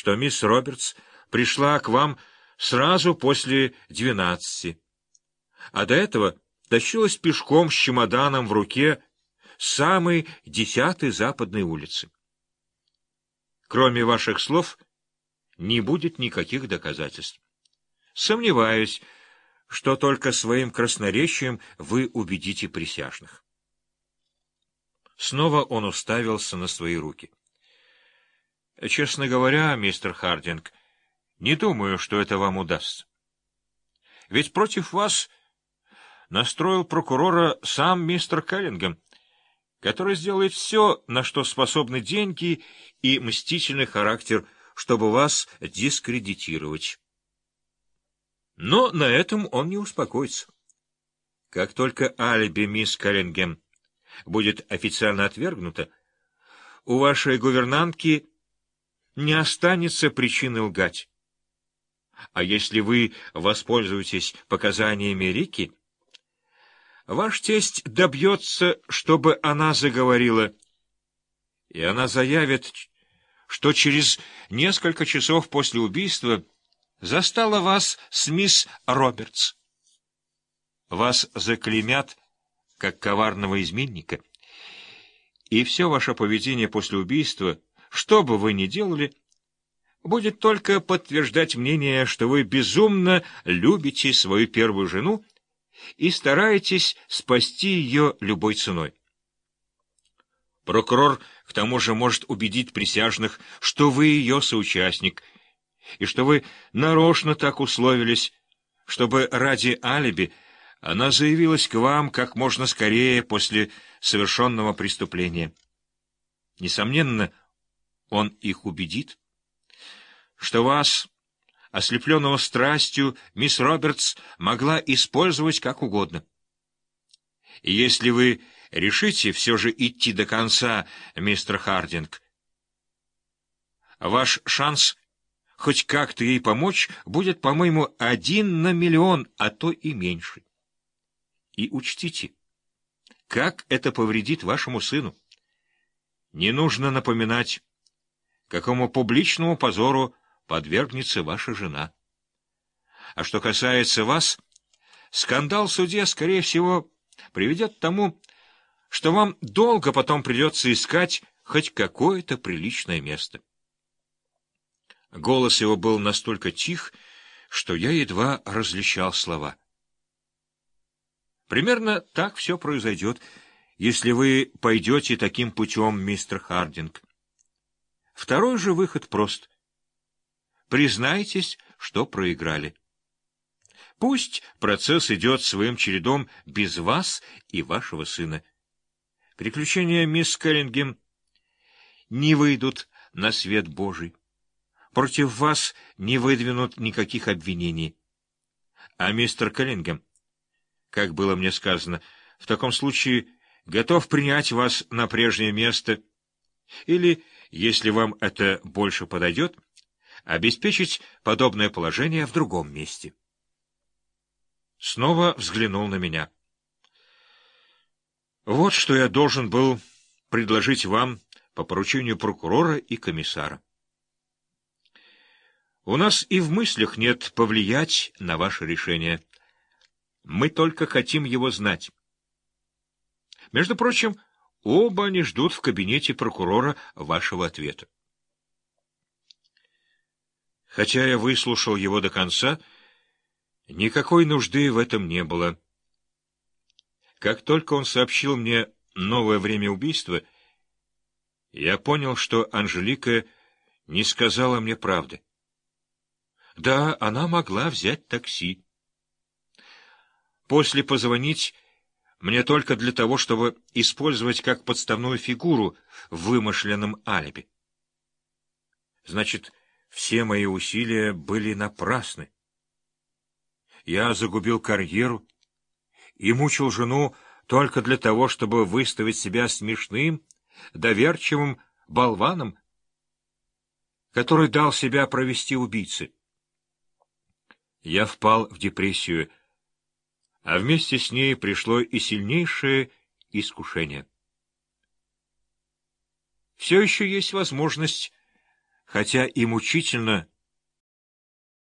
что мисс Робертс пришла к вам сразу после двенадцати, а до этого тащилась пешком с чемоданом в руке самой десятой западной улицы. Кроме ваших слов, не будет никаких доказательств. Сомневаюсь, что только своим красноречием вы убедите присяжных. Снова он уставился на свои руки. Честно говоря, мистер Хардинг, не думаю, что это вам удастся. Ведь против вас настроил прокурора сам мистер Келлингем, который сделает все, на что способны деньги и мстительный характер, чтобы вас дискредитировать. Но на этом он не успокоится. Как только алиби мисс Келлингем будет официально отвергнуто, у вашей гувернантки не останется причины лгать. А если вы воспользуетесь показаниями Рики, ваш тесть добьется, чтобы она заговорила, и она заявит, что через несколько часов после убийства застала вас с мисс Робертс. Вас заклеймят, как коварного изменника, и все ваше поведение после убийства, что бы вы ни делали, будет только подтверждать мнение, что вы безумно любите свою первую жену и стараетесь спасти ее любой ценой. Прокурор к тому же может убедить присяжных, что вы ее соучастник, и что вы нарочно так условились, чтобы ради алиби она заявилась к вам как можно скорее после совершенного преступления. Несомненно, он их убедит, что вас, ослепленного страстью, мисс Робертс могла использовать как угодно. И если вы решите все же идти до конца, мистер Хардинг, ваш шанс хоть как-то ей помочь будет, по-моему, один на миллион, а то и меньше. И учтите, как это повредит вашему сыну. Не нужно напоминать, какому публичному позору подвергнется ваша жена. А что касается вас, скандал в суде, скорее всего, приведет к тому, что вам долго потом придется искать хоть какое-то приличное место. Голос его был настолько тих, что я едва различал слова. Примерно так все произойдет, если вы пойдете таким путем, мистер Хардинг. Второй же выход прост — Признайтесь, что проиграли. Пусть процесс идет своим чередом без вас и вашего сына. Приключения мисс Келлингем не выйдут на свет Божий. Против вас не выдвинут никаких обвинений. А мистер Келлингем, как было мне сказано, в таком случае готов принять вас на прежнее место или, если вам это больше подойдет, — обеспечить подобное положение в другом месте. Снова взглянул на меня. Вот что я должен был предложить вам по поручению прокурора и комиссара. У нас и в мыслях нет повлиять на ваше решение. Мы только хотим его знать. Между прочим, оба они ждут в кабинете прокурора вашего ответа. Хотя я выслушал его до конца, никакой нужды в этом не было. Как только он сообщил мне новое время убийства, я понял, что Анжелика не сказала мне правды. Да, она могла взять такси. После позвонить мне только для того, чтобы использовать как подставную фигуру в вымышленном алиби. Значит, все мои усилия были напрасны. Я загубил карьеру и мучил жену только для того, чтобы выставить себя смешным, доверчивым болваном, который дал себя провести убийце. Я впал в депрессию, а вместе с ней пришло и сильнейшее искушение. Все еще есть возможность хотя и мучительно